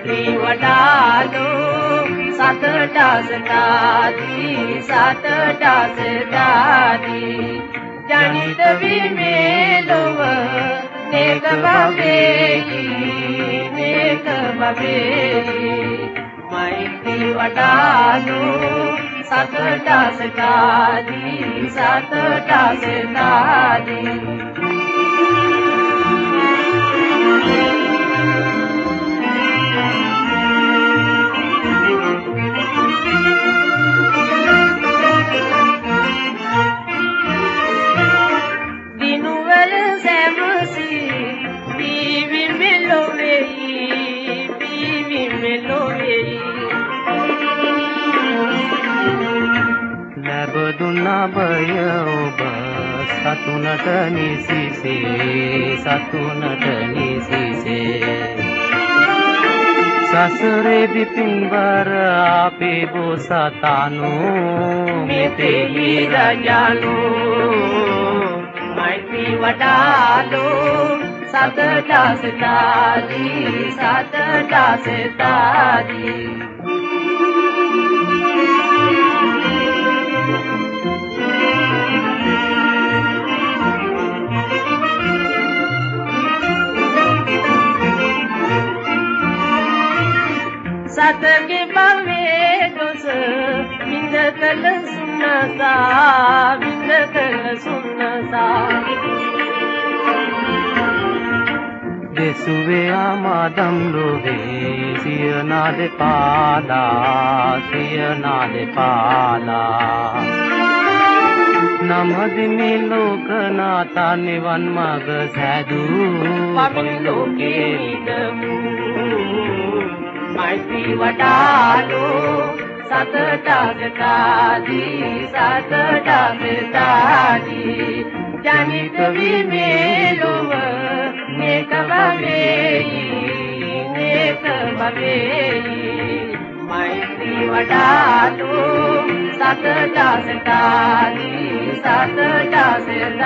මෛත්‍රී වඩාලු. සතට සදාදී සතට සදාදී ජනිත වීමේ ලොව නේක භවේහි නේක භවේහි මෛත්‍රී වඩාලු සතට සදාදී සතට සදාදී දුන්නබය ඔබ සතුනට නිසිසේ සතුනට නිසිසේ. සසරේ විපින්වර අපේ බෝසතානු මෙතෙහි රජානු මෛත්‍රී වඩාලෝ සතදාසතාදී සතදාසතාදී සතගේ භවයේ දොස විඳ කළ සුන්නසා විඳ කළ සුන්නසා. දෙසුවේ ආමාදම් ලෝවේ සිය නාද පාලා සිය නාද පාලා නමදිමි ලෝකනාතා නිවන් මග සැදූ පමින් ලෝකේ ඉදමු මෛත්‍රී වඩාලු සතටගතාදී සතටගතාදී ජනිත වීමේ ලොව නේක භවේහි නේක භවේහි මෛත්‍රී වඩාලු සතටගතාදී සතටගතාදී